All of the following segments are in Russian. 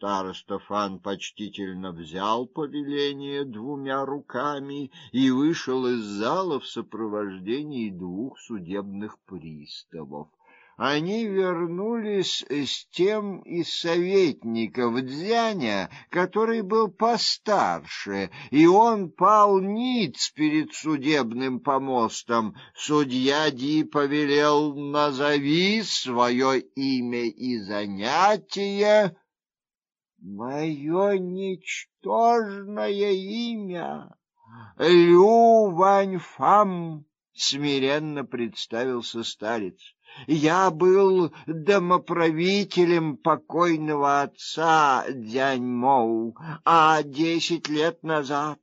Староста Фан почтительно взял повеление двумя руками и вышел из зала в сопровождении двух судебных приставов они вернулись с тем из советников Дзяня, который был постарше, и он пал ниц перед судебным помостом. Судья Ди повелел назови свое имя и занятие. Мое ничтожное имя Лю Ваньфам смиренно представился старец. Я был домоправителем покойного отца Дяньмоу, а десять лет назад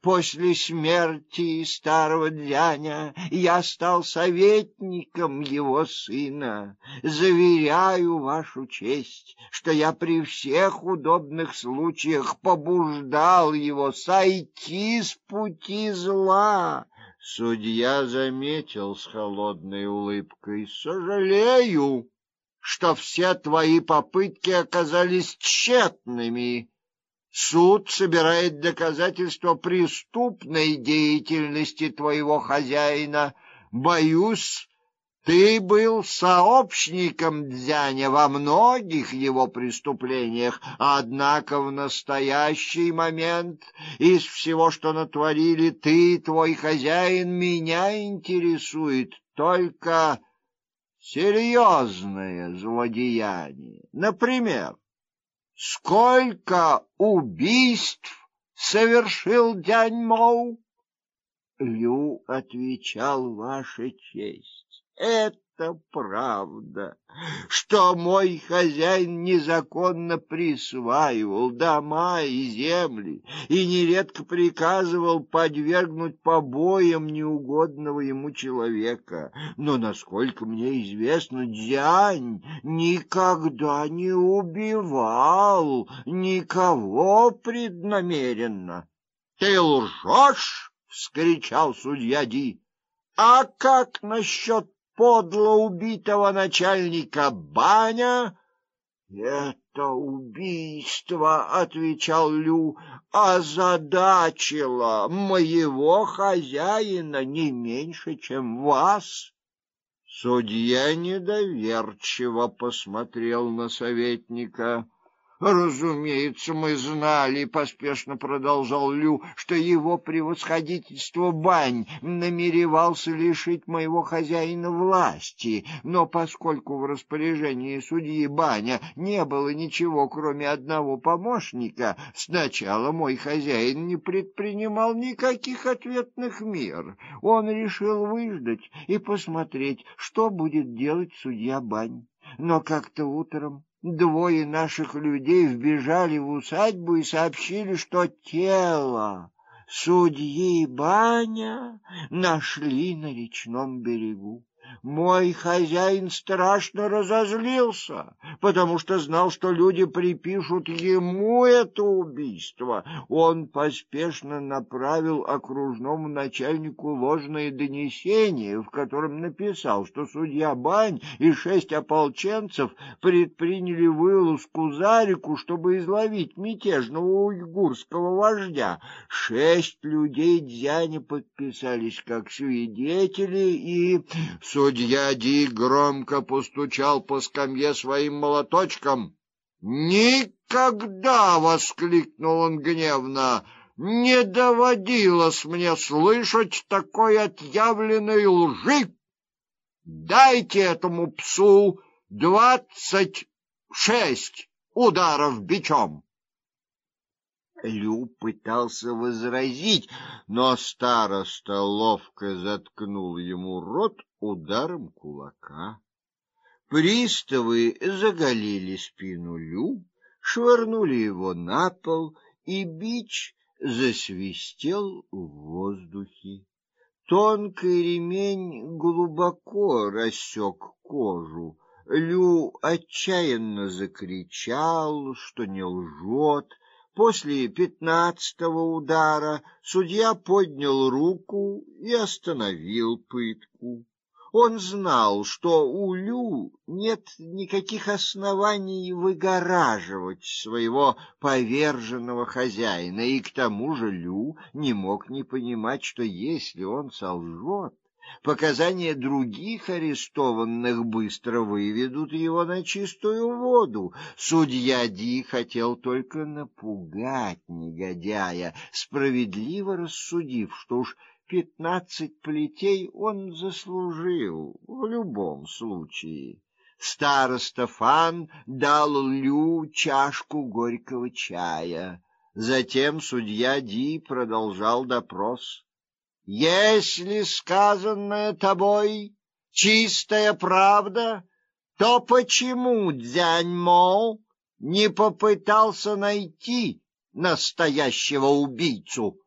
После смерти старого дяня я стал советником его сына. Заверяю вашу честь, что я при всех удобных случаях побуждал его сойти с пути зла Судья заметил с холодной улыбкой: "Сожалею, что все твои попытки оказались тщетными. Суд собирает доказательства преступной деятельности твоего хозяина. Боюсь, ты был сообщником Дзяня во многих его преступлениях, однако в настоящий момент из всего, что натворили ты и твой хозяин, меня интересует только серьезное злодеяние. Например, сколько убийств совершил Дянь Моу? Лю отвечал, Ваша честь. Это правда, что мой хозяин незаконно присваивал дома и земли и нередко приказывал подвергнуть побоям неугодного ему человека. Но, насколько мне известно, Дзянь никогда не убивал никого преднамеренно. — Ты лжешь! — вскричал судья Ди. — А как насчет подло убитого начальника Баня. Это убийство, отвечал Лю, озадачило моего хозяина не меньше, чем вас. Судья недоверчиво посмотрел на советника. Разумеется, мы знали, поспешно продолжал Лю, что его превосходительство Бань намеревался лишить моего хозяина власти, но поскольку в распоряжении судьи Баня не было ничего, кроме одного помощника, сначала мой хозяин не предпринимал никаких ответных мер. Он решил выждать и посмотреть, что будет делать судья Бань. Но как-то утром Двое наших людей вбежали в усадьбу и сообщили, что тело судьи Баня нашли на речном берегу. Мой хозяин страшно разозлился, потому что знал, что люди припишут ему это убийство. Он поспешно направил окружному начальнику ложное донесение, в котором написал, что судья Бань и шесть ополченцев предприняли вылазку за реку, чтобы изловить мятежного уйгурского вождя. Шесть людей Дзяня подписались как свидетели, и Судья Ди громко постучал по скамье своим молоточком. «Никогда!» — воскликнул он гневно. «Не доводилось мне слышать такой отъявленной лжи! Дайте этому псу двадцать шесть ударов бичом!» Лю пытался возразить, но староста ловко заткнул ему рот ударом кулака. Приставы заголили спину Лю, швырнули его на пол, и бич засвистел в воздухе. Тонкий ремень глубоко рассек кожу. Лю отчаянно закричал, что не лжет, После пятнадцатого удара судья поднял руку и остановил пытку. Он знал, что у Лю нет никаких оснований выгораживать своего поверженного хозяина, и к тому же Лю не мог не понимать, что если он солжет, Показания других арестованных быстро выведут его на чистую воду. Судья Ди хотел только напугать негодяя, справедливо рассудив, что уж пятнадцать плетей он заслужил в любом случае. Староста Фан дал Лю чашку горького чая. Затем судья Ди продолжал допрос. Если сказанное тобой чистая правда, то почему Дзяньмо не попытался найти настоящего убийцу?